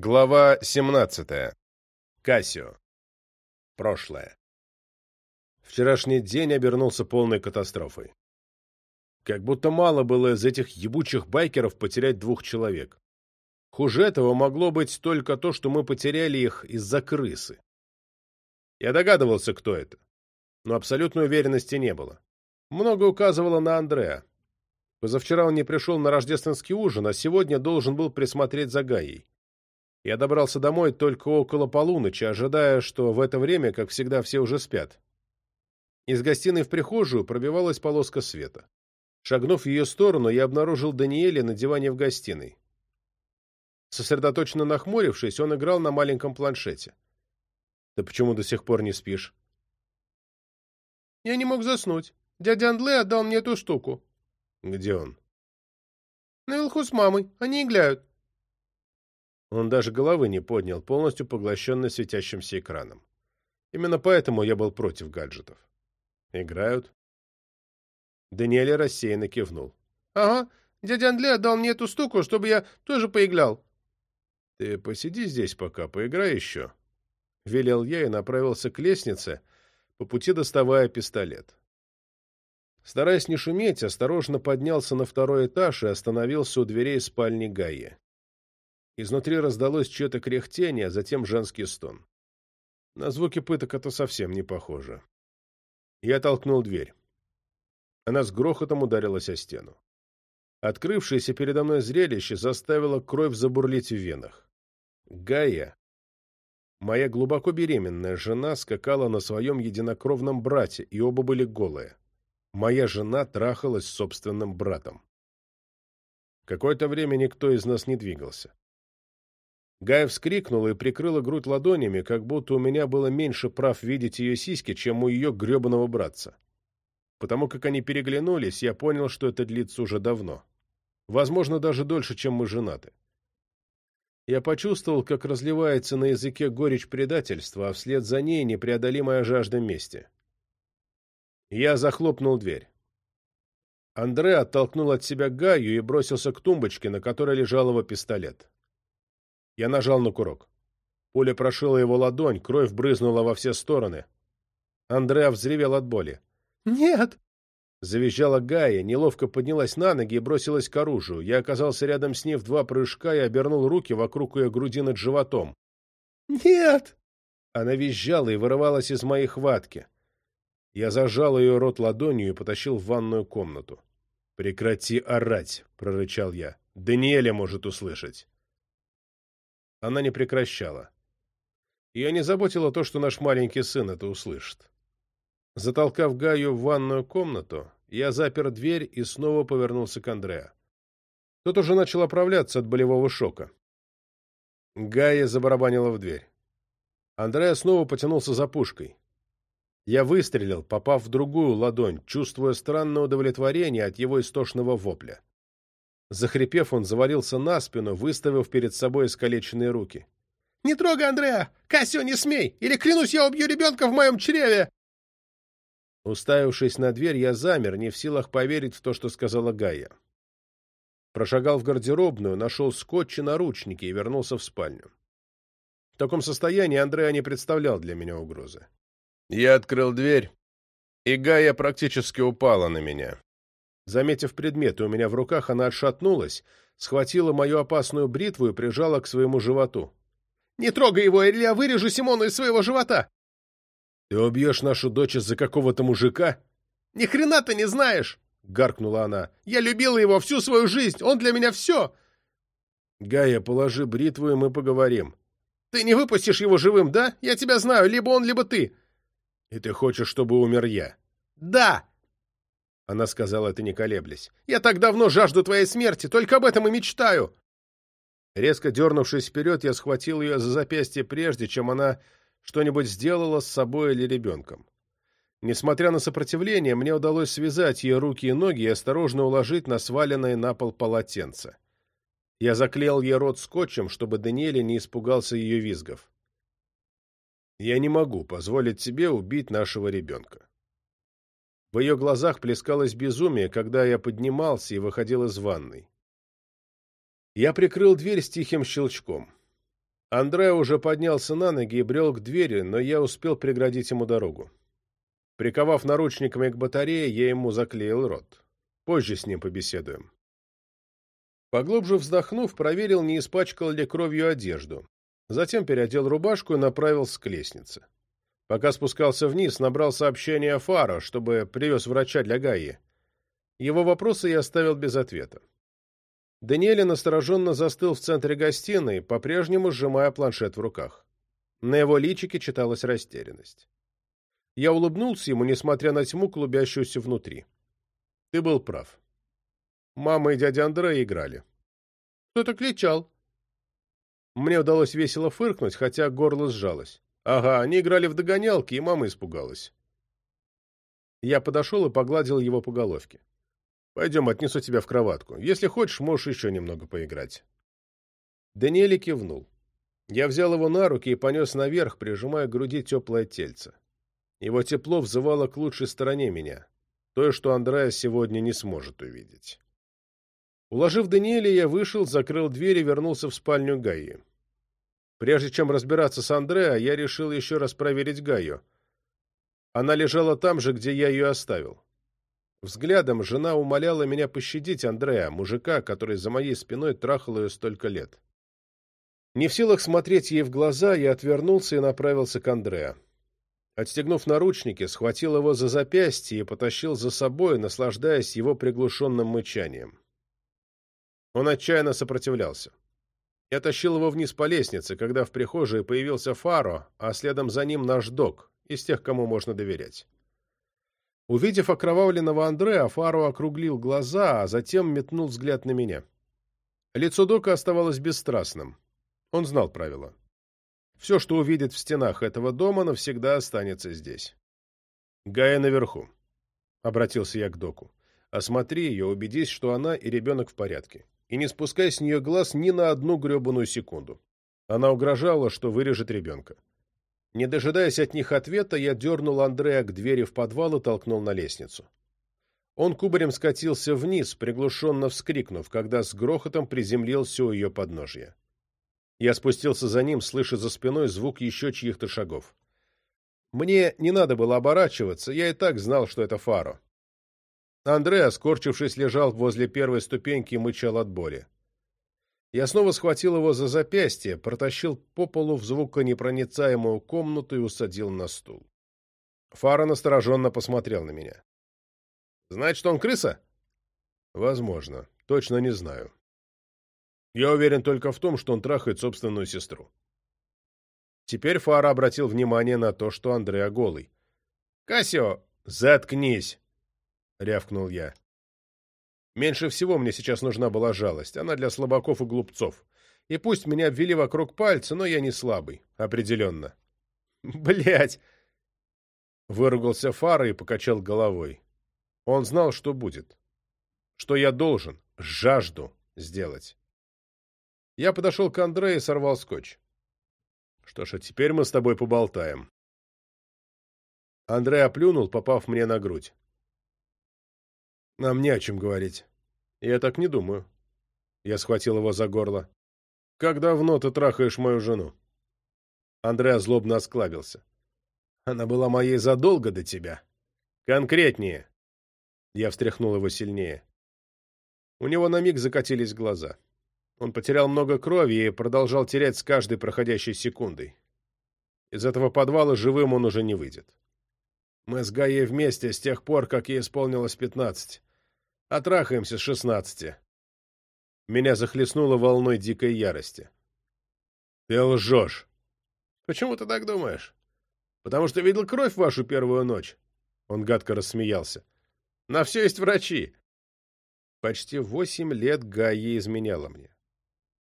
Глава 17. Кассио. Прошлое. Вчерашний день обернулся полной катастрофой. Как будто мало было из этих ебучих байкеров потерять двух человек. Хуже этого могло быть только то, что мы потеряли их из-за крысы. Я догадывался, кто это, но абсолютной уверенности не было. Много указывало на Андреа. Позавчера он не пришел на рождественский ужин, а сегодня должен был присмотреть за Гаей. Я добрался домой только около полуночи, ожидая, что в это время, как всегда, все уже спят. Из гостиной в прихожую пробивалась полоска света. Шагнув в ее сторону, я обнаружил Даниэля на диване в гостиной. Сосредоточенно нахмурившись, он играл на маленьком планшете. «Ты почему до сих пор не спишь?» «Я не мог заснуть. Дядя Андле отдал мне эту штуку». «Где он?» «Наверху с мамой. Они играют». Он даже головы не поднял, полностью поглощенный светящимся экраном. Именно поэтому я был против гаджетов. Играют. Даниэль рассеянно кивнул. «Ага, дядя Андле отдал мне эту штуку, чтобы я тоже поиграл». «Ты посиди здесь пока, поиграй еще», — велел я и направился к лестнице, по пути доставая пистолет. Стараясь не шуметь, осторожно поднялся на второй этаж и остановился у дверей спальни Гаи. Изнутри раздалось чье-то кряхтение, а затем женский стон. На звуки пыток это совсем не похоже. Я толкнул дверь. Она с грохотом ударилась о стену. Открывшееся передо мной зрелище заставило кровь забурлить в венах. Гая, моя глубоко беременная жена, скакала на своем единокровном брате, и оба были голые. Моя жена трахалась с собственным братом. Какое-то время никто из нас не двигался. Гая вскрикнула и прикрыла грудь ладонями, как будто у меня было меньше прав видеть ее сиськи, чем у ее гребаного братца. Потому как они переглянулись, я понял, что это длится уже давно. Возможно, даже дольше, чем мы женаты. Я почувствовал, как разливается на языке горечь предательства, а вслед за ней непреодолимая жажда мести. Я захлопнул дверь. Андре оттолкнул от себя Гаю и бросился к тумбочке, на которой лежал его пистолет. Я нажал на курок. Пуля прошила его ладонь, кровь брызнула во все стороны. Андреа взревел от боли. «Нет!» Завизжала Гая, неловко поднялась на ноги и бросилась к оружию. Я оказался рядом с ней в два прыжка и обернул руки вокруг ее груди над животом. «Нет!» Она визжала и вырывалась из моей хватки. Я зажал ее рот ладонью и потащил в ванную комнату. «Прекрати орать!» — прорычал я. «Даниэля может услышать!» Она не прекращала. Ее не заботило то, что наш маленький сын это услышит. Затолкав Гаю в ванную комнату, я запер дверь и снова повернулся к Андреа. Тот уже начал оправляться от болевого шока. Гая забарабанила в дверь. Андреа снова потянулся за пушкой. Я выстрелил, попав в другую ладонь, чувствуя странное удовлетворение от его истошного вопля. Захрипев, он завалился на спину, выставив перед собой искалеченные руки. «Не трогай Андреа! Кассио, не смей! Или, клянусь, я убью ребенка в моем чреве!» Уставившись на дверь, я замер, не в силах поверить в то, что сказала Гая. Прошагал в гардеробную, нашел скотч и наручники и вернулся в спальню. В таком состоянии Андреа не представлял для меня угрозы. Я открыл дверь, и Гая практически упала на меня. Заметив предметы у меня в руках, она отшатнулась, схватила мою опасную бритву и прижала к своему животу. «Не трогай его, или я вырежу Симону из своего живота!» «Ты убьешь нашу дочь из-за какого-то мужика?» «Ни хрена ты не знаешь!» — гаркнула она. «Я любила его всю свою жизнь! Он для меня все!» «Гая, положи бритву, и мы поговорим». «Ты не выпустишь его живым, да? Я тебя знаю, либо он, либо ты». «И ты хочешь, чтобы умер я?» «Да!» Она сказала это не колеблясь. «Я так давно жажду твоей смерти, только об этом и мечтаю!» Резко дернувшись вперед, я схватил ее за запястье прежде, чем она что-нибудь сделала с собой или ребенком. Несмотря на сопротивление, мне удалось связать ее руки и ноги и осторожно уложить на сваленное на пол полотенце. Я заклеил ей рот скотчем, чтобы Даниэле не испугался ее визгов. «Я не могу позволить тебе убить нашего ребенка. В ее глазах плескалось безумие, когда я поднимался и выходил из ванной. Я прикрыл дверь с тихим щелчком. Андре уже поднялся на ноги и брел к двери, но я успел преградить ему дорогу. Приковав наручниками к батарее, я ему заклеил рот. Позже с ним побеседуем. Поглубже вздохнув, проверил, не испачкал ли кровью одежду. Затем переодел рубашку и направился к лестнице. Пока спускался вниз, набрал сообщение Фаро, чтобы привез врача для Гаи. Его вопросы я оставил без ответа. Даниэль настороженно застыл в центре гостиной, по-прежнему сжимая планшет в руках. На его личике читалась растерянность. Я улыбнулся ему, несмотря на тьму, клубящуюся внутри. Ты был прав. Мама и дядя Андре играли. Кто-то кричал. Мне удалось весело фыркнуть, хотя горло сжалось. Ага, они играли в догонялки, и мама испугалась. Я подошел и погладил его по головке. Пойдем, отнесу тебя в кроватку. Если хочешь, можешь еще немного поиграть. Даниэль кивнул. Я взял его на руки и понес наверх, прижимая к груди теплое тельце. Его тепло взывало к лучшей стороне меня, той, что Андреа сегодня не сможет увидеть. Уложив Даниэля, я вышел, закрыл дверь и вернулся в спальню Гаи. Прежде чем разбираться с Андреа, я решил еще раз проверить Гаю. Она лежала там же, где я ее оставил. Взглядом жена умоляла меня пощадить Андрея, мужика, который за моей спиной трахал ее столько лет. Не в силах смотреть ей в глаза, я отвернулся и направился к Андреа. Отстегнув наручники, схватил его за запястье и потащил за собой, наслаждаясь его приглушенным мычанием. Он отчаянно сопротивлялся. Я тащил его вниз по лестнице, когда в прихожей появился Фаро, а следом за ним наш док, из тех, кому можно доверять. Увидев окровавленного Андреа, Фаро округлил глаза, а затем метнул взгляд на меня. Лицо Дока оставалось бесстрастным. Он знал правила. Все, что увидит в стенах этого дома, навсегда останется здесь. «Гая наверху», — обратился я к Доку. «Осмотри ее, убедись, что она и ребенок в порядке. И не спускай с нее глаз ни на одну гребаную секунду. Она угрожала, что вырежет ребенка. Не дожидаясь от них ответа, я дернул Андрея к двери в подвал и толкнул на лестницу. Он кубарем скатился вниз, приглушенно вскрикнув, когда с грохотом приземлился у ее подножья. Я спустился за ним, слыша за спиной звук еще чьих-то шагов. Мне не надо было оборачиваться, я и так знал, что это Фаро. Андреа, скорчившись, лежал возле первой ступеньки и мычал от боли. Я снова схватил его за запястье, протащил по полу в звуконепроницаемую комнату и усадил на стул. Фара настороженно посмотрел на меня. «Значит, он крыса?» «Возможно. Точно не знаю. Я уверен только в том, что он трахает собственную сестру». Теперь Фара обратил внимание на то, что Андреа голый. «Кассио, заткнись!» — рявкнул я. Меньше всего мне сейчас нужна была жалость, она для слабаков и глупцов. И пусть меня обвели вокруг пальца, но я не слабый, определенно. Блять! Выругался Фара и покачал головой. Он знал, что будет. Что я должен, жажду сделать. Я подошел к Андре и сорвал скотч. Что ж, а теперь мы с тобой поболтаем. Андрей оплюнул, попав мне на грудь. Нам не о чем говорить. Я так не думаю. Я схватил его за горло. Как давно ты трахаешь мою жену? Андреа злобно осклабился. Она была моей задолго до тебя. Конкретнее. Я встряхнул его сильнее. У него на миг закатились глаза. Он потерял много крови и продолжал терять с каждой проходящей секундой. Из этого подвала живым он уже не выйдет. Мы с Гаей вместе с тех пор, как ей исполнилось пятнадцать. Отрахаемся с шестнадцати. Меня захлестнуло волной дикой ярости. Ты лжешь. Почему ты так думаешь? Потому что видел кровь вашу первую ночь. Он гадко рассмеялся. На все есть врачи. Почти восемь лет Гайя изменяла мне.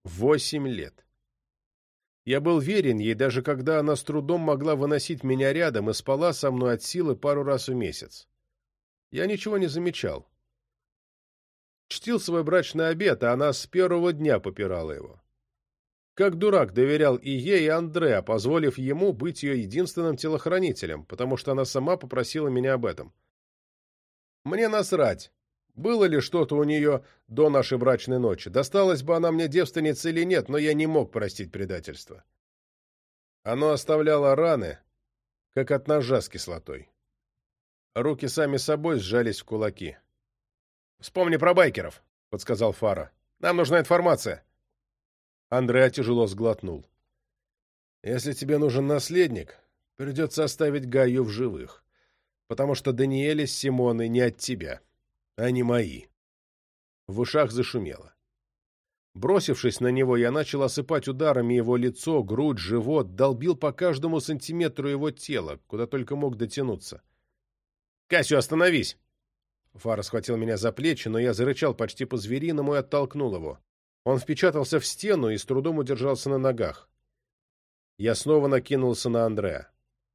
Восемь лет. Я был верен ей, даже когда она с трудом могла выносить меня рядом и спала со мной от силы пару раз в месяц. Я ничего не замечал. Чтил свой брачный обет, а она с первого дня попирала его. Как дурак доверял и ей, и Андреа, позволив ему быть ее единственным телохранителем, потому что она сама попросила меня об этом. Мне насрать, Было ли что-то у нее до нашей брачной ночи? Досталась бы она мне девственницей или нет, но я не мог простить предательство. Оно оставляло раны, как от ножа с кислотой. Руки сами собой сжались в кулаки. «Вспомни про байкеров», — подсказал Фара. «Нам нужна информация». Андреа тяжело сглотнул. «Если тебе нужен наследник, придется оставить Гаю в живых, потому что Даниэля с Симоной не от тебя, они мои». В ушах зашумело. Бросившись на него, я начал осыпать ударами его лицо, грудь, живот, долбил по каждому сантиметру его тела, куда только мог дотянуться. «Кассио, остановись!» Фара схватил меня за плечи, но я зарычал почти по-звериному и оттолкнул его. Он впечатался в стену и с трудом удержался на ногах. Я снова накинулся на Андреа.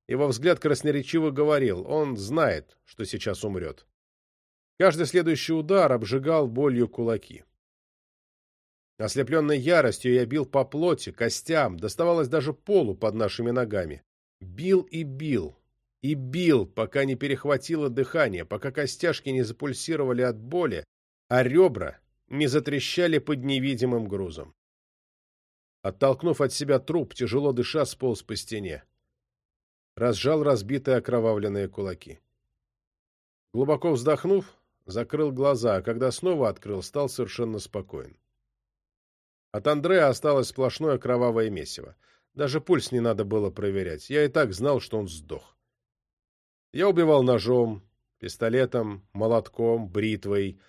Его взгляд красноречиво говорил, он знает, что сейчас умрет. Каждый следующий удар обжигал болью кулаки. Ослепленной яростью я бил по плоти, костям, доставалось даже полу под нашими ногами. Бил и бил, и бил, пока не перехватило дыхание, пока костяшки не запульсировали от боли, а ребра не затрещали под невидимым грузом. Оттолкнув от себя труп, тяжело дыша, сполз по стене. Разжал разбитые окровавленные кулаки. Глубоко вздохнув, закрыл глаза, а когда снова открыл, стал совершенно спокоен. От Андрея осталось сплошное кровавое месиво. Даже пульс не надо было проверять. Я и так знал, что он сдох. Я убивал ножом, пистолетом, молотком, бритвой,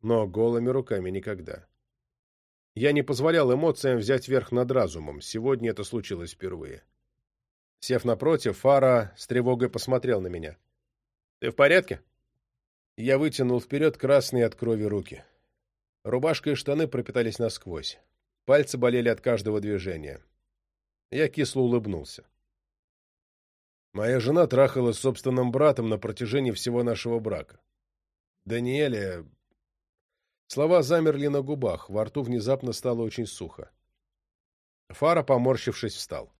но голыми руками никогда. Я не позволял эмоциям взять верх над разумом. Сегодня это случилось впервые. Сев напротив, Фара с тревогой посмотрел на меня. «Ты в порядке?» Я вытянул вперед красные от крови руки. Рубашка и штаны пропитались насквозь. Пальцы болели от каждого движения. Я кисло улыбнулся. Моя жена трахалась с собственным братом на протяжении всего нашего брака. Даниэля... Слова замерли на губах, во рту внезапно стало очень сухо. Фара, поморщившись, встал.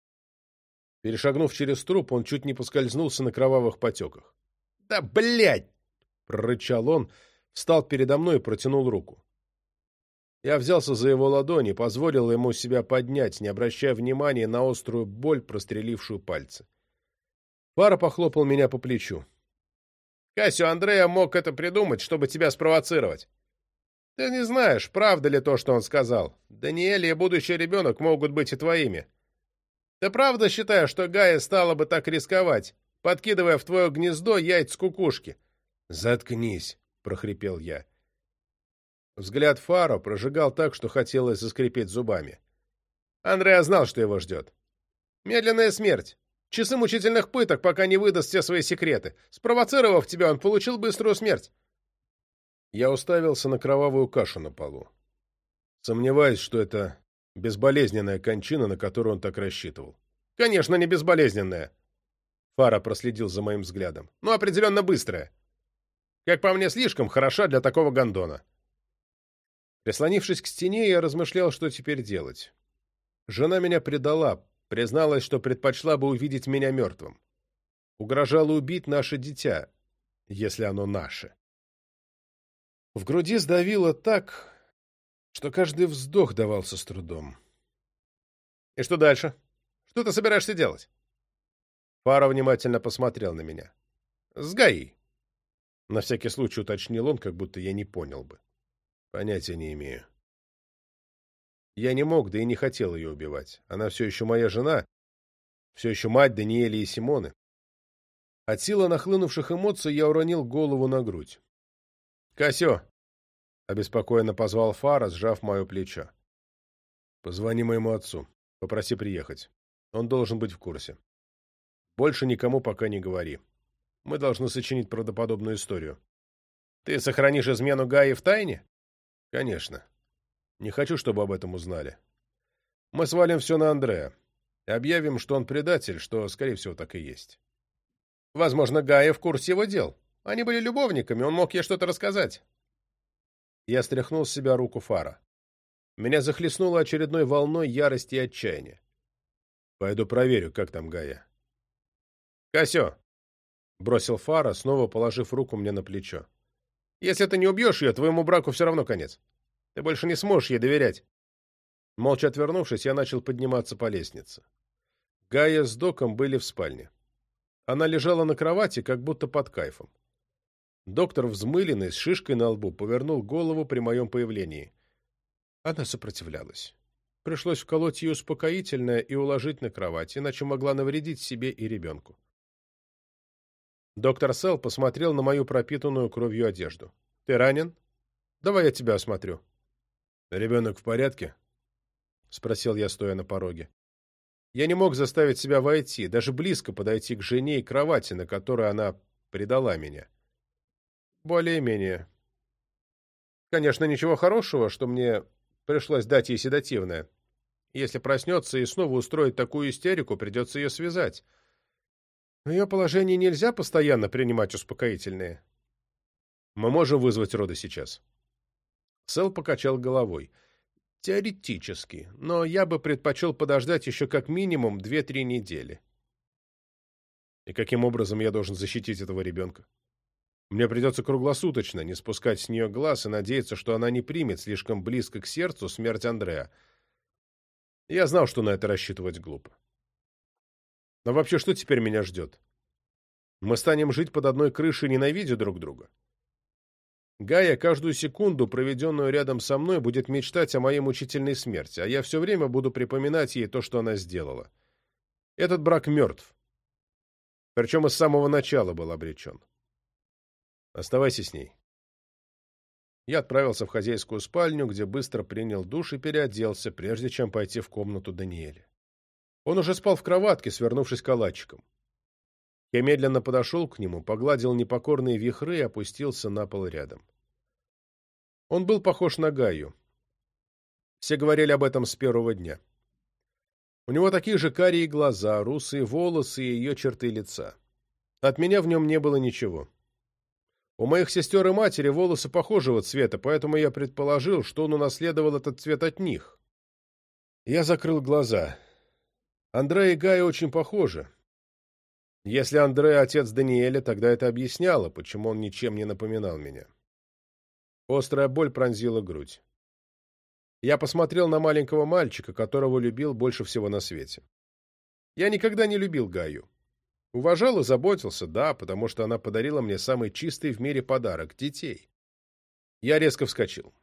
Перешагнув через труп, он чуть не поскользнулся на кровавых потеках. «Да, блядь!» — прорычал он, встал передо мной и протянул руку. Я взялся за его ладони, позволил ему себя поднять, не обращая внимания на острую боль, прострелившую пальцы. Пара похлопал меня по плечу. «Кассио Андрея мог это придумать, чтобы тебя спровоцировать. Ты не знаешь, правда ли то, что он сказал. Даниэль и будущий ребенок могут быть и твоими. Ты правда считаешь, что Гая стала бы так рисковать, подкидывая в твое гнездо яйца кукушки?» «Заткнись», — прохрипел я. Взгляд Фаро прожигал так, что хотелось заскрипеть зубами. Андреа знал, что его ждет. Медленная смерть. Часы мучительных пыток, пока не выдаст все свои секреты. Спровоцировав тебя, он получил быструю смерть. Я уставился на кровавую кашу на полу. Сомневаюсь, что это безболезненная кончина, на которую он так рассчитывал. Конечно, не безболезненная. Фара проследил за моим взглядом. Но определенно быстрая. Как по мне, слишком хороша для такого гондона. Прислонившись к стене, я размышлял, что теперь делать. Жена меня предала, призналась, что предпочла бы увидеть меня мертвым. Угрожала убить наше дитя, если оно наше. В груди сдавило так, что каждый вздох давался с трудом. «И что дальше? Что ты собираешься делать?» Фара внимательно посмотрел на меня. «С Гаей!» На всякий случай уточнил он, как будто я не понял бы. Понятия не имею. Я не мог, да и не хотел ее убивать. Она все еще моя жена, все еще мать Даниэли и Симоны. От силы нахлынувших эмоций я уронил голову на грудь. «Косё!» — обеспокоенно позвал Фара, сжав мое плечо. «Позвони моему отцу. Попроси приехать. Он должен быть в курсе. Больше никому пока не говори. Мы должны сочинить правдоподобную историю». «Ты сохранишь измену Гаи в тайне?» Конечно. Не хочу, чтобы об этом узнали. Мы свалим все на Андрея. Объявим, что он предатель, что, скорее всего, так и есть. Возможно, Гая в курсе его дел. Они были любовниками, он мог ей что-то рассказать. Я стряхнул с себя руку Фара. Меня захлестнуло очередной волной ярости и отчаяния. Пойду проверю, как там Гая. «Косё!» — бросил Фара, снова положив руку мне на плечо. Если ты не убьешь ее, твоему браку все равно конец. Ты больше не сможешь ей доверять. Молча отвернувшись, я начал подниматься по лестнице. Гая с Доком были в спальне. Она лежала на кровати, как будто под кайфом. Доктор, взмыленный, с шишкой на лбу, повернул голову при моем появлении. Она сопротивлялась. Пришлось вколоть ей успокоительное и уложить на кровать, иначе могла навредить себе и ребенку. Доктор Сел посмотрел на мою пропитанную кровью одежду. — Ты ранен? Давай я тебя осмотрю. — Ребенок в порядке? — спросил я, стоя на пороге. Я не мог заставить себя войти, даже близко подойти к жене и кровати, на которой она предала меня. Более-менее. Конечно, ничего хорошего, что мне пришлось дать ей седативное. Если проснется и снова устроит такую истерику, придется ее связать. В ее положении нельзя постоянно принимать успокоительные. Мы можем вызвать роды сейчас. Сэл покачал головой. Теоретически, но я бы предпочел подождать еще как минимум две-три недели. И каким образом я должен защитить этого ребенка? Мне придется круглосуточно не спускать с нее глаз и надеяться, что она не примет слишком близко к сердцу смерть Андрея. Я знал, что на это рассчитывать глупо. Но вообще, что теперь меня ждет? Мы станем жить под одной крышей, ненавидя друг друга. Гая каждую секунду, проведенную рядом со мной, будет мечтать о моей мучительной смерти, а я все время буду припоминать ей то, что она сделала. Этот брак мертв. Причем и с самого начала был обречен. Оставайся с ней. Я отправился в хозяйскую спальню, где быстро принял душ и переоделся, прежде чем пойти в комнату Даниэля. Он уже спал в кроватке, свернувшись калачиком. Я медленно подошел к нему, погладил непокорные вихры и опустился на пол рядом. Он был похож на Гаю. Все говорили об этом с первого дня. У него такие же карие глаза, русые волосы и ее черты лица. От меня в нем не было ничего. У моих сестер и матери волосы похожего цвета, поэтому я предположил, что он унаследовал этот цвет от них. Я закрыл глаза. Андре и Гая очень похожи. Если Андре отец Даниэля, тогда это объясняло, почему он ничем не напоминал меня. Острая боль пронзила грудь. Я посмотрел на маленького мальчика, которого любил больше всего на свете. Я никогда не любил Гаю. Уважал и заботился, да, потому что она подарила мне самый чистый в мире подарок — детей. Я резко вскочил.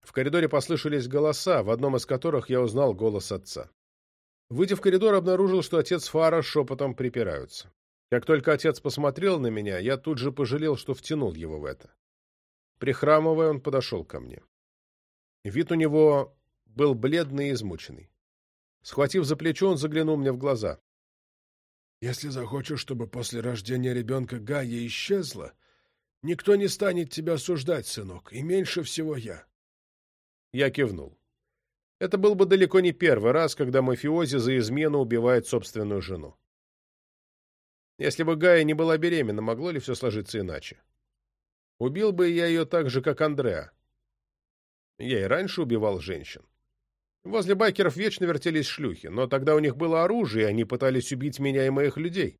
В коридоре послышались голоса, в одном из которых я узнал голос отца. Выйдя в коридор, обнаружил, что отец Фара шепотом припираются. Как только отец посмотрел на меня, я тут же пожалел, что втянул его в это. Прихрамывая, он подошел ко мне. Вид у него был бледный и измученный. Схватив за плечо, он заглянул мне в глаза. Если захочешь, чтобы после рождения ребенка Гая исчезла, никто не станет тебя осуждать, сынок, и меньше всего я. Я кивнул. Это был бы далеко не первый раз, когда мафиози за измену убивает собственную жену. Если бы Гая не была беременна, могло ли все сложиться иначе? Убил бы я ее так же, как Андреа. Я и раньше убивал женщин. Возле байкеров вечно вертелись шлюхи, но тогда у них было оружие, и они пытались убить меня и моих людей.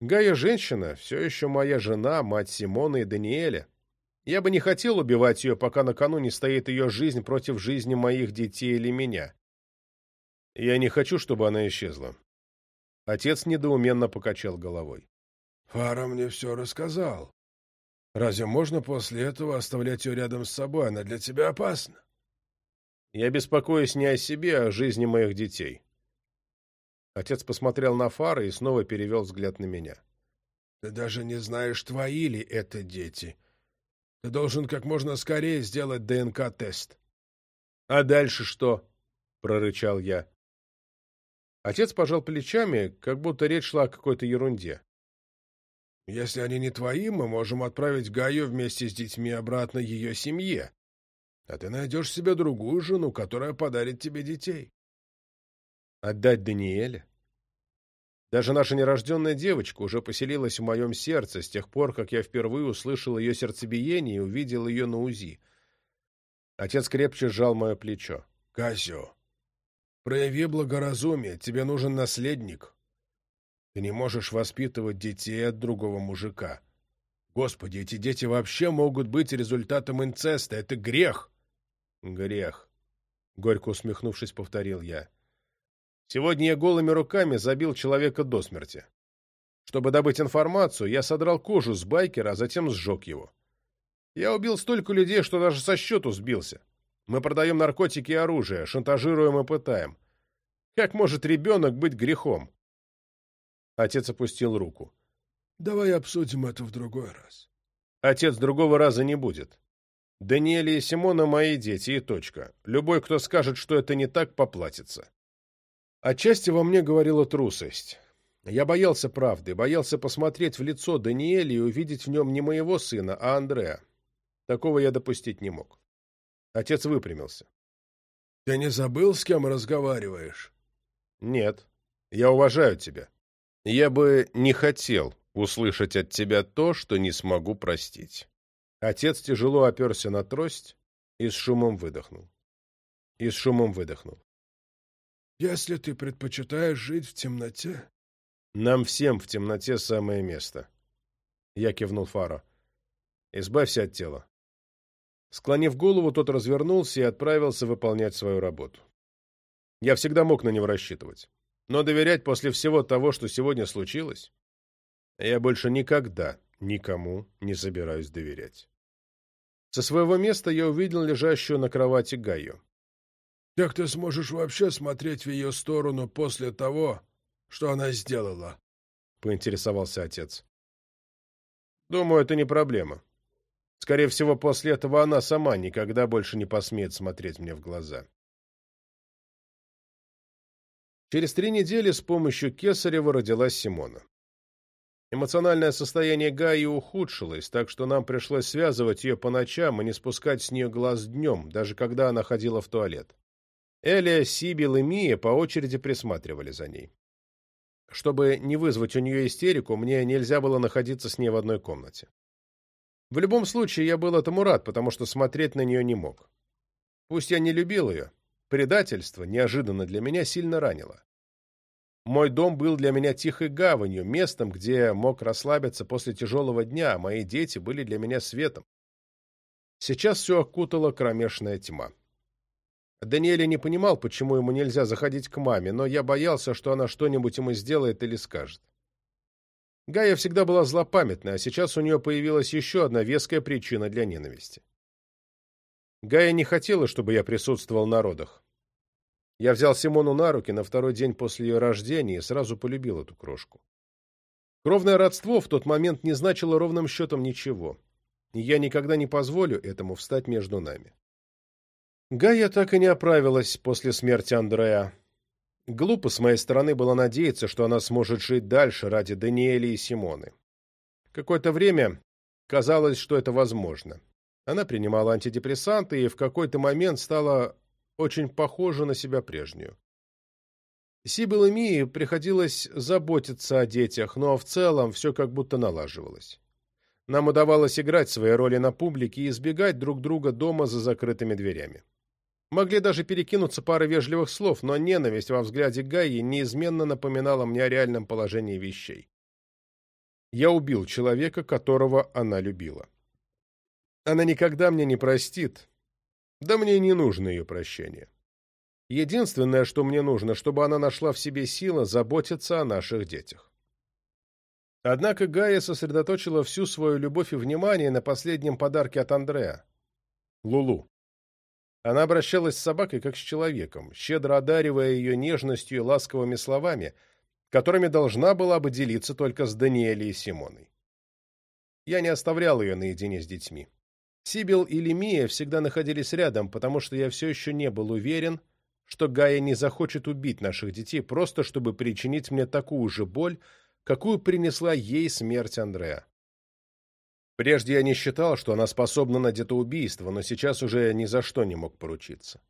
Гая женщина, все еще моя жена, мать Симона и Даниэля. Я бы не хотел убивать ее, пока на кону не стоит ее жизнь против жизни моих детей или меня. Я не хочу, чтобы она исчезла. Отец недоуменно покачал головой. Фара мне все рассказал. Разве можно после этого оставлять ее рядом с собой? Она для тебя опасна. Я беспокоюсь не о себе, а о жизни моих детей. Отец посмотрел на Фара и снова перевел взгляд на меня. Ты даже не знаешь, твои ли это дети. Ты должен как можно скорее сделать ДНК-тест. — А дальше что? — прорычал я. Отец пожал плечами, как будто речь шла о какой-то ерунде. — Если они не твои, мы можем отправить Гаю вместе с детьми обратно ее семье а ты найдешь себе другую жену, которая подарит тебе детей. Отдать Даниэля? Даже наша нерожденная девочка уже поселилась в моем сердце с тех пор, как я впервые услышал ее сердцебиение и увидел ее на УЗИ. Отец крепче сжал мое плечо. — Касио, прояви благоразумие, тебе нужен наследник. Ты не можешь воспитывать детей от другого мужика. Господи, эти дети вообще могут быть результатом инцеста. Это грех. Грех. Горько усмехнувшись, повторил я. Сегодня я голыми руками забил человека до смерти. Чтобы добыть информацию, я содрал кожу с байкера, а затем сжег его. Я убил столько людей, что даже со счету сбился. Мы продаем наркотики и оружие, шантажируем и пытаем. Как может ребенок быть грехом? Отец опустил руку. Давай обсудим это в другой раз. Отец другого раза не будет. Даниэль и Симона мои дети и точка. Любой, кто скажет, что это не так, поплатится. Отчасти во мне говорила трусость. Я боялся правды, боялся посмотреть в лицо Даниэля и увидеть в нем не моего сына, а Андрея. Такого я допустить не мог. Отец выпрямился. — Ты не забыл, с кем разговариваешь? — Нет. Я уважаю тебя. Я бы не хотел услышать от тебя то, что не смогу простить. Отец тяжело оперся на трость и с шумом выдохнул. И с шумом выдохнул. — Если ты предпочитаешь жить в темноте... — Нам всем в темноте самое место. Я кивнул Фаро. — Избавься от тела. Склонив голову, тот развернулся и отправился выполнять свою работу. Я всегда мог на него рассчитывать. Но доверять после всего того, что сегодня случилось, я больше никогда никому не собираюсь доверять. Со своего места я увидел лежащую на кровати Гаю. «Как ты сможешь вообще смотреть в ее сторону после того, что она сделала?» — поинтересовался отец. «Думаю, это не проблема. Скорее всего, после этого она сама никогда больше не посмеет смотреть мне в глаза. Через три недели с помощью Кесарева родилась Симона. Эмоциональное состояние Гаи ухудшилось, так что нам пришлось связывать ее по ночам и не спускать с нее глаз днем, даже когда она ходила в туалет. Элия, Сибил и Мия по очереди присматривали за ней. Чтобы не вызвать у нее истерику, мне нельзя было находиться с ней в одной комнате. В любом случае, я был этому рад, потому что смотреть на нее не мог. Пусть я не любил ее, предательство, неожиданно для меня, сильно ранило. Мой дом был для меня тихой гаванью, местом, где мог расслабиться после тяжелого дня, а мои дети были для меня светом. Сейчас все окутала кромешная тьма. Даниэля не понимал, почему ему нельзя заходить к маме, но я боялся, что она что-нибудь ему сделает или скажет. Гая всегда была злопамятна, а сейчас у нее появилась еще одна веская причина для ненависти. Гая не хотела, чтобы я присутствовал на родах. Я взял Симону на руки на второй день после ее рождения и сразу полюбил эту крошку. Кровное родство в тот момент не значило ровным счетом ничего, и я никогда не позволю этому встать между нами. Гая так и не оправилась после смерти Андрея. Глупо с моей стороны было надеяться, что она сможет жить дальше ради Даниэля и Симоны. Какое-то время казалось, что это возможно. Она принимала антидепрессанты и в какой-то момент стала очень похожа на себя прежнюю. Сибил и Мии приходилось заботиться о детях, но в целом все как будто налаживалось. Нам удавалось играть свои роли на публике и избегать друг друга дома за закрытыми дверями. Могли даже перекинуться парой вежливых слов, но ненависть во взгляде Гаи неизменно напоминала мне о реальном положении вещей. Я убил человека, которого она любила. Она никогда мне не простит. Да мне не нужно ее прощение. Единственное, что мне нужно, чтобы она нашла в себе силы заботиться о наших детях. Однако Гая сосредоточила всю свою любовь и внимание на последнем подарке от Андрея — Лулу. Она обращалась с собакой как с человеком, щедро одаривая ее нежностью и ласковыми словами, которыми должна была бы делиться только с Даниэлей и Симоной. Я не оставлял ее наедине с детьми. Сибил и Лемия всегда находились рядом, потому что я все еще не был уверен, что Гая не захочет убить наших детей, просто чтобы причинить мне такую же боль, какую принесла ей смерть Андреа. Прежде я не считал, что она способна на детоубийство, но сейчас уже ни за что не мог поручиться.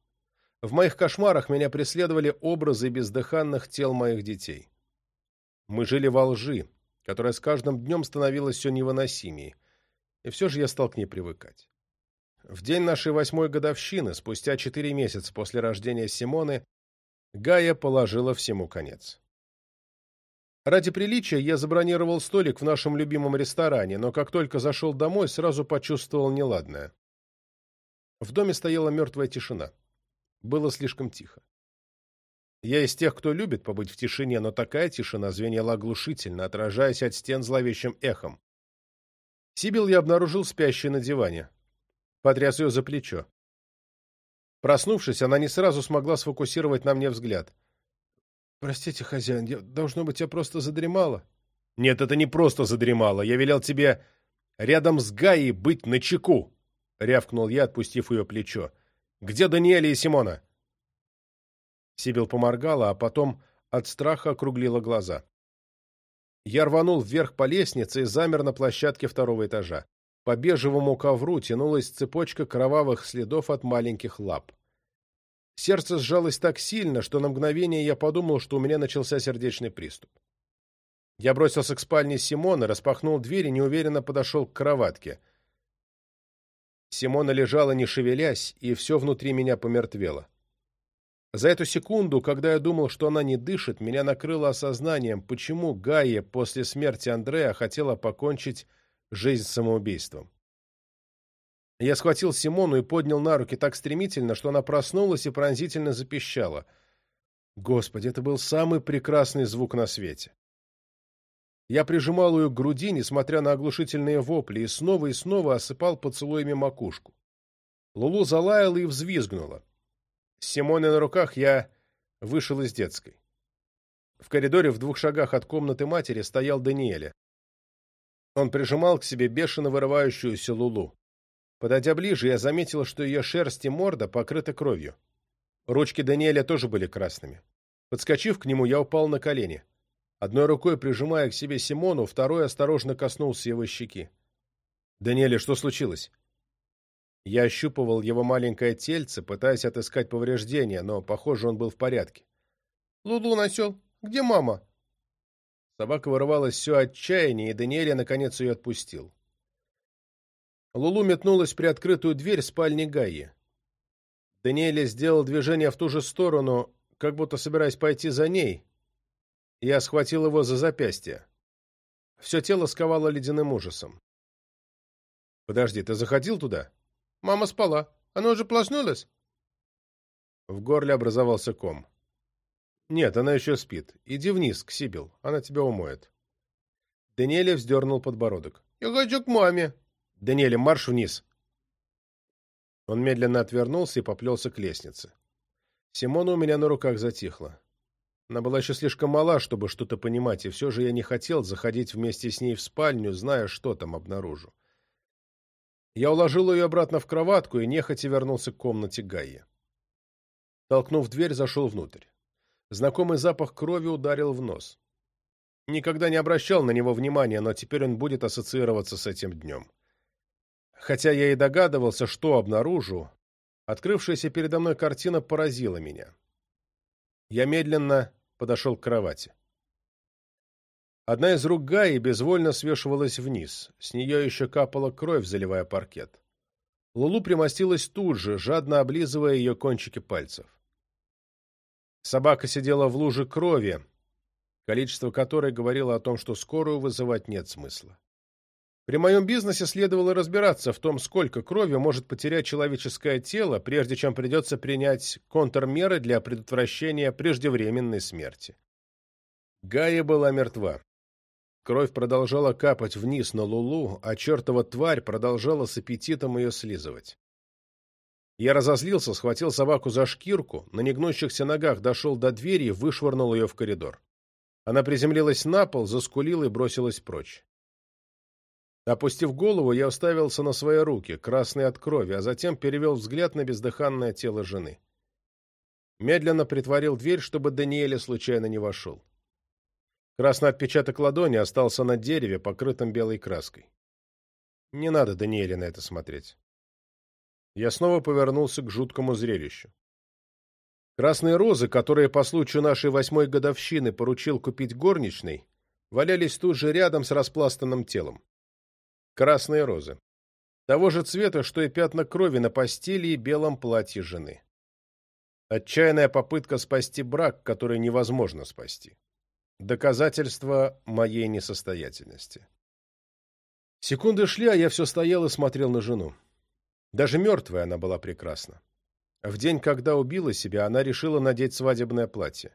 В моих кошмарах меня преследовали образы бездыханных тел моих детей. Мы жили во лжи, которая с каждым днем становилась все невыносимее, и все же я стал к ней привыкать. В день нашей восьмой годовщины, спустя четыре месяца после рождения Симоны, Гая положила всему конец. Ради приличия я забронировал столик в нашем любимом ресторане, но как только зашел домой, сразу почувствовал неладное. В доме стояла мертвая тишина. Было слишком тихо. Я из тех, кто любит побыть в тишине, но такая тишина звенела оглушительно, отражаясь от стен зловещим эхом. Сибил я обнаружил спящей на диване. Потряс ее за плечо. Проснувшись, она не сразу смогла сфокусировать на мне взгляд. «Простите, хозяин, я, должно быть, я просто задремала». «Нет, это не просто задремала. Я велел тебе рядом с Гаей быть начеку», — рявкнул я, отпустив ее плечо. «Где Даниэля и Симона?» Сибил поморгала, а потом от страха округлила глаза. Я рванул вверх по лестнице и замер на площадке второго этажа. По бежевому ковру тянулась цепочка кровавых следов от маленьких лап. Сердце сжалось так сильно, что на мгновение я подумал, что у меня начался сердечный приступ. Я бросился к спальне Симона, распахнул дверь и неуверенно подошел к кроватке. Симона лежала, не шевелясь, и все внутри меня помертвело. За эту секунду, когда я думал, что она не дышит, меня накрыло осознанием, почему Гайя после смерти Андрея хотела покончить жизнь самоубийством. Я схватил Симону и поднял на руки так стремительно, что она проснулась и пронзительно запищала. Господи, это был самый прекрасный звук на свете. Я прижимал ее к груди, несмотря на оглушительные вопли, и снова и снова осыпал поцелуями макушку. Лулу залаяла и взвизгнула. С Симоной на руках я вышел из детской. В коридоре в двух шагах от комнаты матери стоял Даниэля. Он прижимал к себе бешено вырывающуюся Лулу. Подойдя ближе, я заметил, что ее шерсть и морда покрыты кровью. Ручки Даниэля тоже были красными. Подскочив к нему, я упал на колени. Одной рукой прижимая к себе Симону, второй осторожно коснулся его щеки. «Даниэля, что случилось?» Я ощупывал его маленькое тельце, пытаясь отыскать повреждения, но, похоже, он был в порядке. «Лулу насел. Где мама?» Собака вырывалась все отчаяние, и Даниэля наконец ее отпустил. Лулу метнулась в приоткрытую дверь спальни Гаи. Даниэля сделал движение в ту же сторону, как будто собираясь пойти за ней. Я схватил его за запястье. Все тело сковало ледяным ужасом. «Подожди, ты заходил туда?» «Мама спала. Она уже проснулась?» В горле образовался ком. «Нет, она еще спит. Иди вниз, к Сибил. Она тебя умоет». Даниэля вздернул подбородок. «Я хочу к маме». «Даниэля, марш вниз!» Он медленно отвернулся и поплелся к лестнице. Симона у меня на руках затихла. Она была еще слишком мала, чтобы что-то понимать, и все же я не хотел заходить вместе с ней в спальню, зная, что там обнаружу. Я уложил ее обратно в кроватку и нехотя вернулся к комнате Гайи. Толкнув дверь, зашел внутрь. Знакомый запах крови ударил в нос. Никогда не обращал на него внимания, но теперь он будет ассоциироваться с этим днем. Хотя я и догадывался, что обнаружу, открывшаяся передо мной картина поразила меня. Я медленно подошел к кровати. Одна из рук Гаи безвольно свешивалась вниз, с нее еще капала кровь, заливая паркет. Лулу примостилась тут же, жадно облизывая ее кончики пальцев. Собака сидела в луже крови, количество которой говорило о том, что скорую вызывать нет смысла. При моем бизнесе следовало разбираться в том, сколько крови может потерять человеческое тело, прежде чем придется принять контрмеры для предотвращения преждевременной смерти. Гая была мертва. Кровь продолжала капать вниз на Лулу, а чертова тварь продолжала с аппетитом ее слизывать. Я разозлился, схватил собаку за шкирку, на негнущихся ногах дошел до двери и вышвырнул ее в коридор. Она приземлилась на пол, заскулила и бросилась прочь. Опустив голову, я уставился на свои руки, красные от крови, а затем перевел взгляд на бездыханное тело жены. Медленно притворил дверь, чтобы Даниэля случайно не вошел. Красный отпечаток ладони остался на дереве, покрытом белой краской. Не надо Даниэле на это смотреть. Я снова повернулся к жуткому зрелищу. Красные розы, которые по случаю нашей восьмой годовщины поручил купить горничной, валялись тут же рядом с распластанным телом. Красные розы. Того же цвета, что и пятна крови на постели и белом платье жены. Отчаянная попытка спасти брак, который невозможно спасти. Доказательство моей несостоятельности. Секунды шли, а я все стоял и смотрел на жену. Даже мертвая она была прекрасна. В день, когда убила себя, она решила надеть свадебное платье.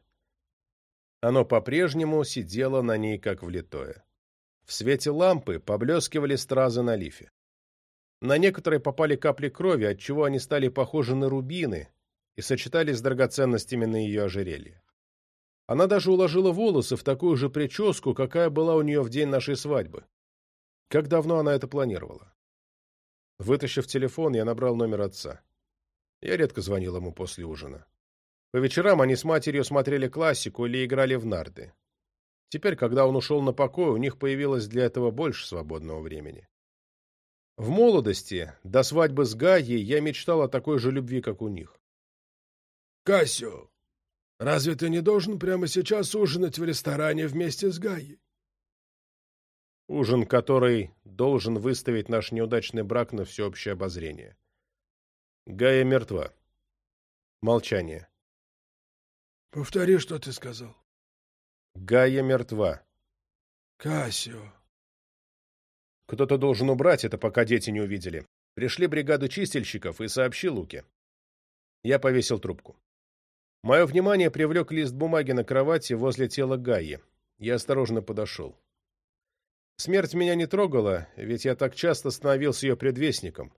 Оно по-прежнему сидело на ней, как влитое. В свете лампы поблескивали стразы на лифе. На некоторые попали капли крови, отчего они стали похожи на рубины и сочетались с драгоценностями на ее ожерелье. Она даже уложила волосы в такую же прическу, какая была у нее в день нашей свадьбы. Как давно она это планировала? Вытащив телефон, я набрал номер отца. Я редко звонил ему после ужина. По вечерам они с матерью смотрели классику или играли в нарды. Теперь, когда он ушел на покой, у них появилось для этого больше свободного времени. В молодости, до свадьбы с Гаей, я мечтал о такой же любви, как у них. «Кассио, разве ты не должен прямо сейчас ужинать в ресторане вместе с Гаей?» Ужин, который должен выставить наш неудачный брак на всеобщее обозрение. Гая мертва. Молчание. «Повтори, что ты сказал». Гая мертва. «Кассио». Кто-то должен убрать это, пока дети не увидели. Пришли бригады чистильщиков и сообщи Луке. Я повесил трубку. Мое внимание привлек лист бумаги на кровати возле тела Гаи. Я осторожно подошел. Смерть меня не трогала, ведь я так часто становился ее предвестником.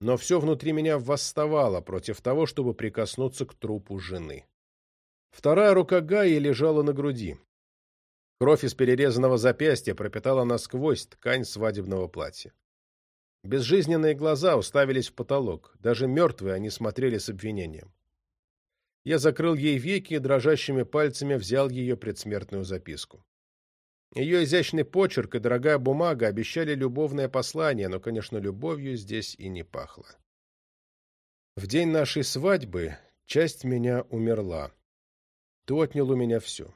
Но все внутри меня восставало против того, чтобы прикоснуться к трупу жены. Вторая рука Гаи лежала на груди. Кровь из перерезанного запястья пропитала насквозь ткань свадебного платья. Безжизненные глаза уставились в потолок. Даже мертвые они смотрели с обвинением. Я закрыл ей веки и дрожащими пальцами взял ее предсмертную записку. Ее изящный почерк и дорогая бумага обещали любовное послание, но, конечно, любовью здесь и не пахло. В день нашей свадьбы часть меня умерла. Ты отнял у меня все.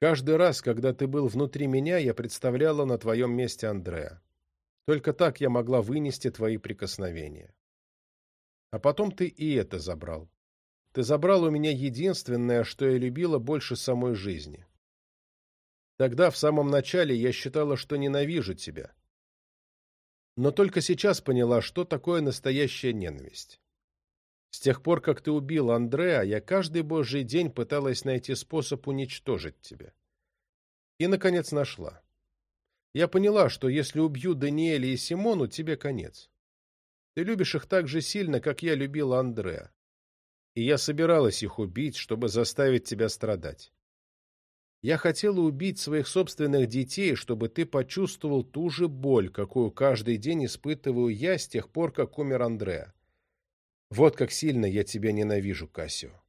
Каждый раз, когда ты был внутри меня, я представляла на твоем месте Андреа. Только так я могла вынести твои прикосновения. А потом ты и это забрал. Ты забрал у меня единственное, что я любила больше самой жизни. Тогда, в самом начале, я считала, что ненавижу тебя. Но только сейчас поняла, что такое настоящая ненависть. С тех пор, как ты убил Андреа, я каждый божий день пыталась найти способ уничтожить тебя. И, наконец, нашла. Я поняла, что если убью Даниэля и Симону, тебе конец. Ты любишь их так же сильно, как я любила Андреа. И я собиралась их убить, чтобы заставить тебя страдать. Я хотела убить своих собственных детей, чтобы ты почувствовал ту же боль, какую каждый день испытываю я с тех пор, как умер Андреа. Вот как сильно я тебя ненавижу, Кассио.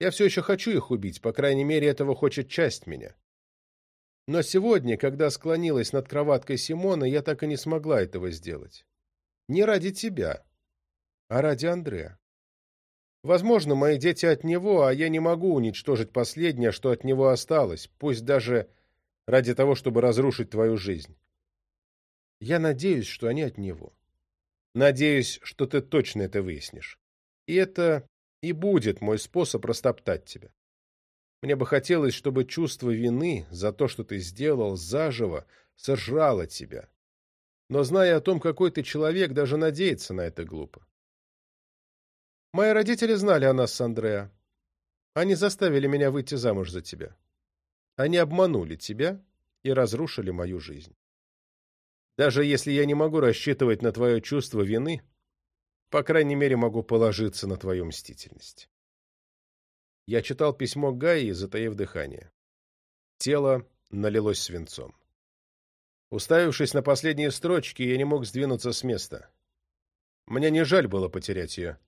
Я все еще хочу их убить, по крайней мере, этого хочет часть меня. Но сегодня, когда склонилась над кроваткой Симона, я так и не смогла этого сделать. Не ради тебя, а ради Андрея. Возможно, мои дети от него, а я не могу уничтожить последнее, что от него осталось, пусть даже ради того, чтобы разрушить твою жизнь. Я надеюсь, что они от него. Надеюсь, что ты точно это выяснишь. И это и будет мой способ растоптать тебя. Мне бы хотелось, чтобы чувство вины за то, что ты сделал, заживо сожрало тебя. Но зная о том, какой ты человек, даже надеяться на это глупо. Мои родители знали о нас с Андреа. Они заставили меня выйти замуж за тебя. Они обманули тебя и разрушили мою жизнь. Даже если я не могу рассчитывать на твое чувство вины, по крайней мере, могу положиться на твою мстительность. Я читал письмо Гаи, затаив дыхание. Тело налилось свинцом. Уставившись на последние строчки, я не мог сдвинуться с места. Мне не жаль было потерять ее.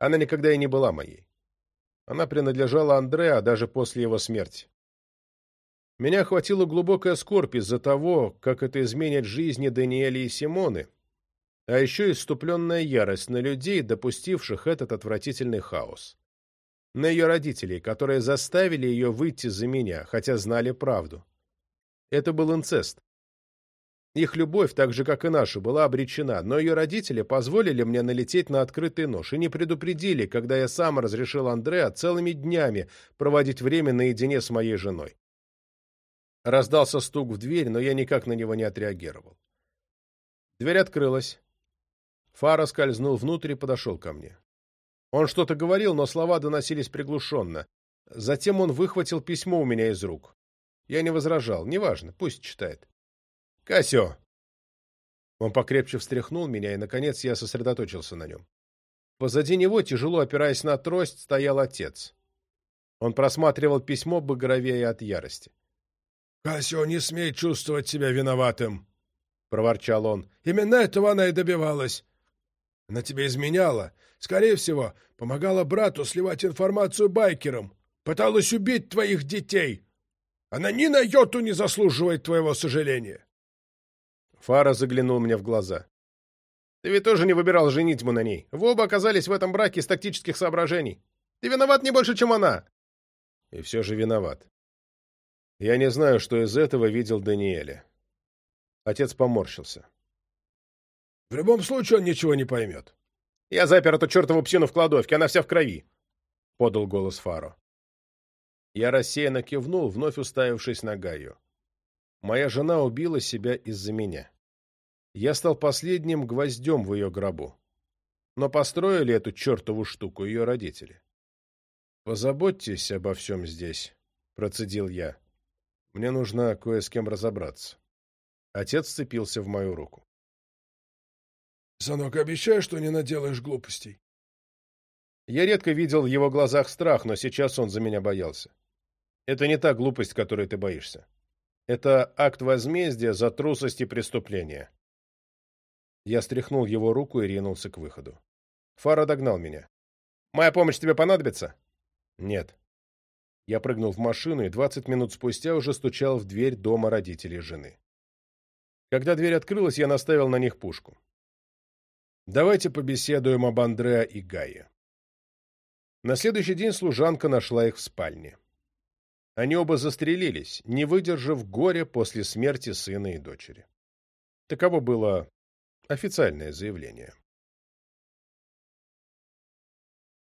Она никогда и не была моей. Она принадлежала Андреа даже после его смерти. Меня охватила глубокая скорбь из-за того, как это изменит жизни Даниэля и Симоны, а еще иступленная ярость на людей, допустивших этот отвратительный хаос. На ее родителей, которые заставили ее выйти за меня, хотя знали правду. Это был инцест. Их любовь, так же, как и наша, была обречена, но ее родители позволили мне налететь на открытый нож и не предупредили, когда я сам разрешил Андреа целыми днями проводить время наедине с моей женой. Раздался стук в дверь, но я никак на него не отреагировал. Дверь открылась. Фара скользнул внутрь и подошел ко мне. Он что-то говорил, но слова доносились приглушенно. Затем он выхватил письмо у меня из рук. Я не возражал. Неважно, пусть читает. «Касё!» Он покрепче встряхнул меня, и, наконец, я сосредоточился на нем. Позади него, тяжело опираясь на трость, стоял отец. Он просматривал письмо багровее от ярости. «Кассио не смей чувствовать себя виноватым!» — проворчал он. «Именно этого она и добивалась. Она тебя изменяла. Скорее всего, помогала брату сливать информацию байкерам. Пыталась убить твоих детей. Она ни на йоту не заслуживает твоего сожаления. Фара заглянул мне в глаза. «Ты ведь тоже не выбирал женитьбу на ней. Вы оба оказались в этом браке из тактических соображений. Ты виноват не больше, чем она!» И все же виноват. Я не знаю, что из этого видел Даниэля. Отец поморщился. «В любом случае он ничего не поймет». «Я запер эту чертову псину в кладовке, она вся в крови», — подал голос Фаро. Я рассеянно кивнул, вновь уставившись на Гаю. Моя жена убила себя из-за меня. Я стал последним гвоздем в ее гробу. Но построили эту чертову штуку ее родители. «Позаботьтесь обо всем здесь», — процедил я. «Мне нужно кое с кем разобраться». Отец сцепился в мою руку. «Сынок, обещай, что не наделаешь глупостей». Я редко видел в его глазах страх, но сейчас он за меня боялся. Это не та глупость, которой ты боишься. Это акт возмездия за трусость и преступление. Я стряхнул его руку и ринулся к выходу. Фара догнал меня. «Моя помощь тебе понадобится?» «Нет». Я прыгнул в машину и двадцать минут спустя уже стучал в дверь дома родителей жены. Когда дверь открылась, я наставил на них пушку. «Давайте побеседуем об Андреа и Гае». На следующий день служанка нашла их в спальне. Они оба застрелились, не выдержав горя после смерти сына и дочери. Таково было официальное заявление.